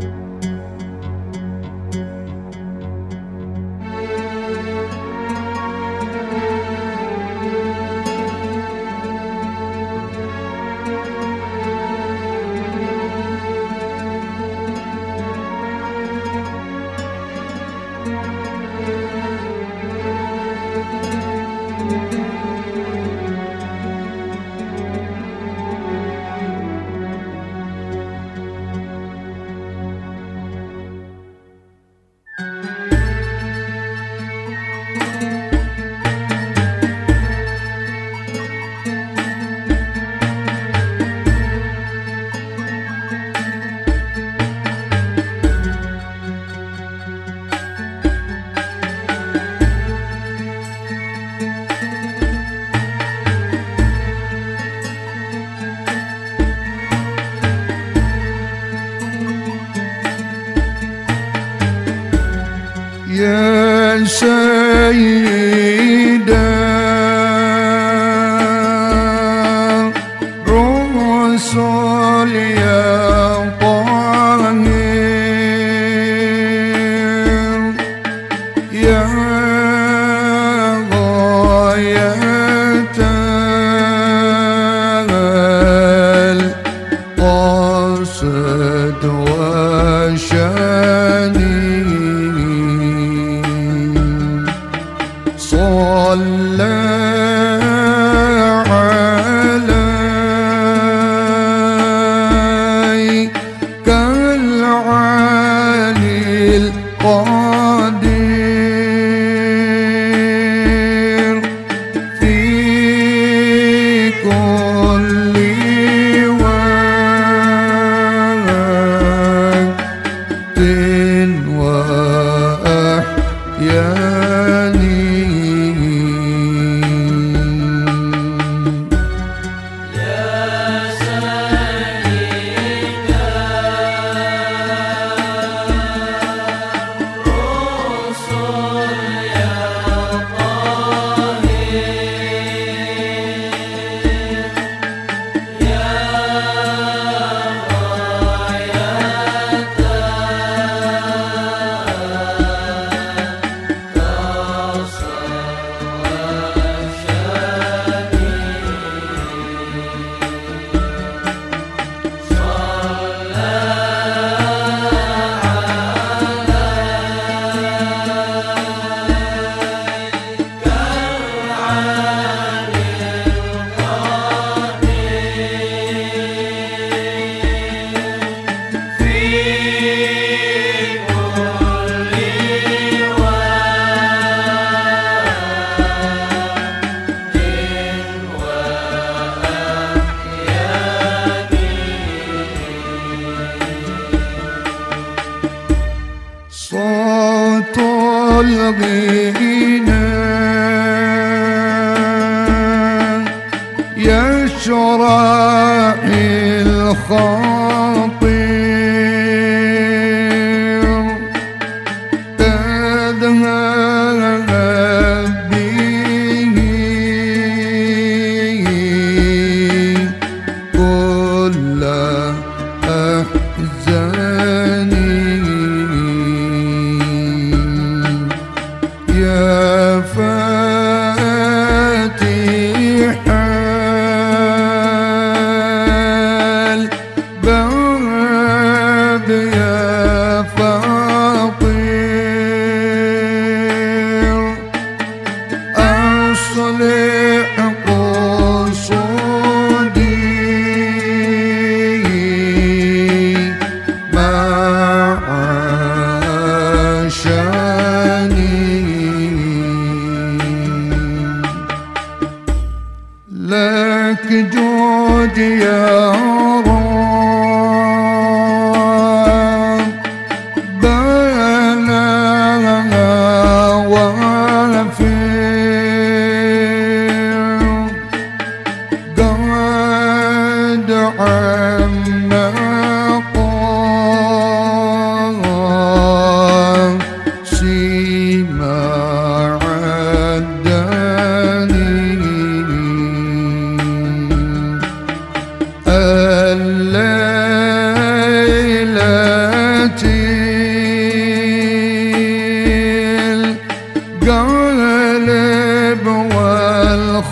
يا سيدا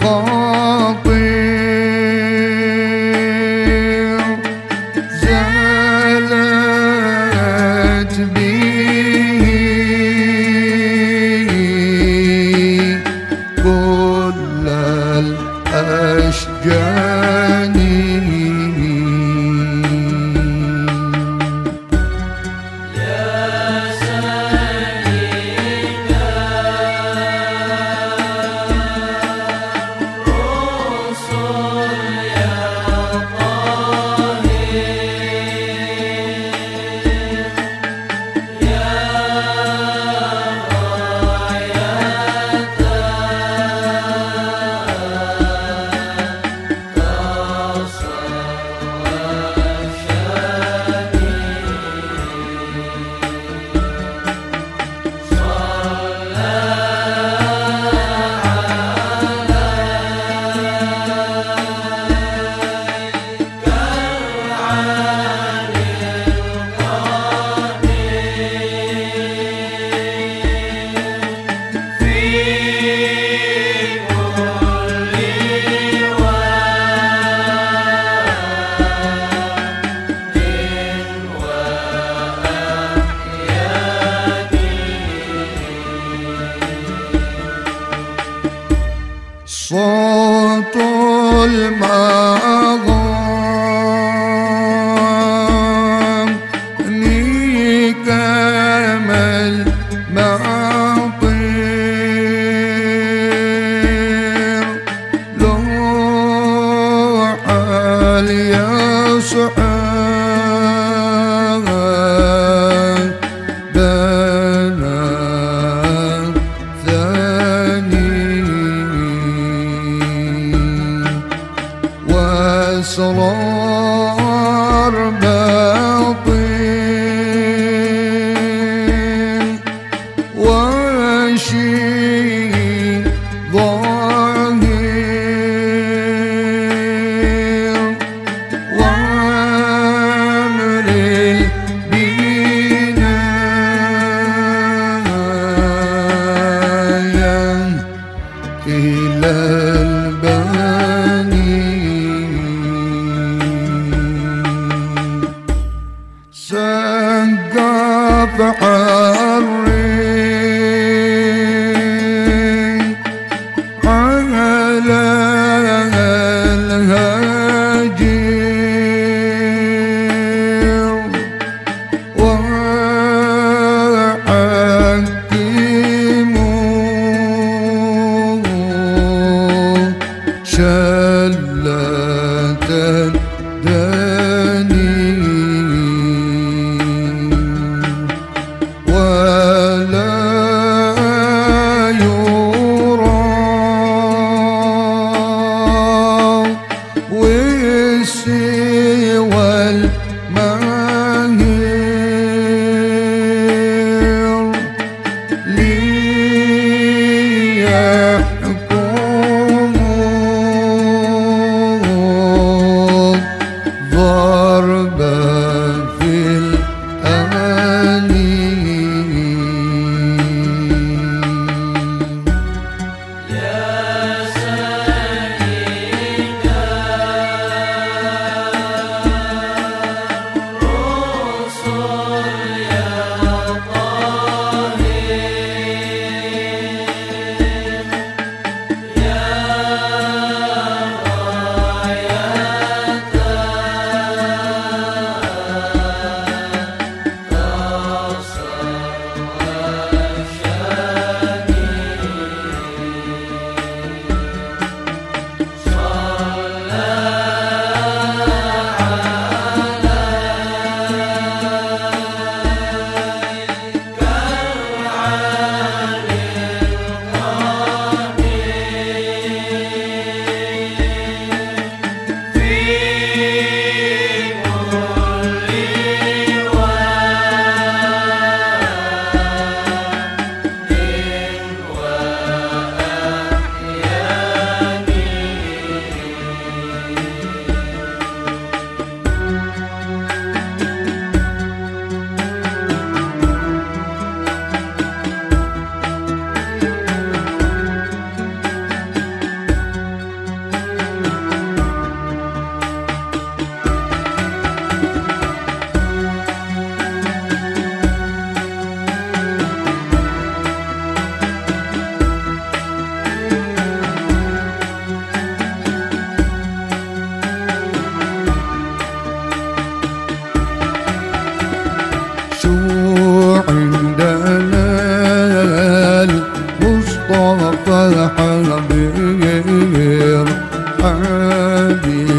Oh. صوت المغام حبيب حبيب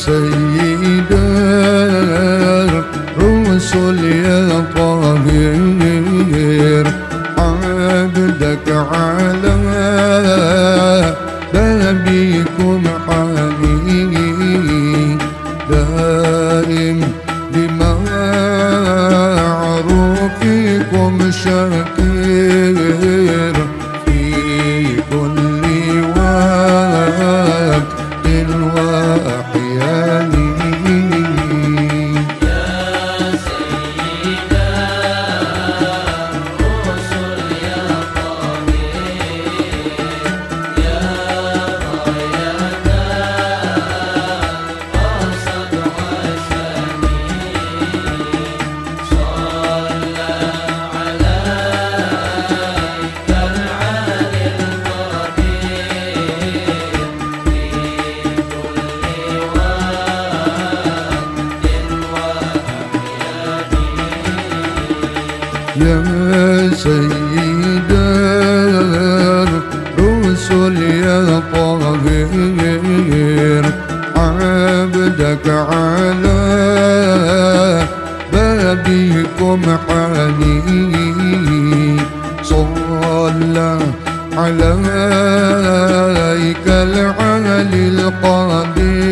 سيد الرسل يا طاهر عبدك على بابكم حنين دائم بمعروفكم شكير سيد الرسل يا طاهر عبدك على بابكم حنين. صلى عليك العلي القدير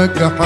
Yeah,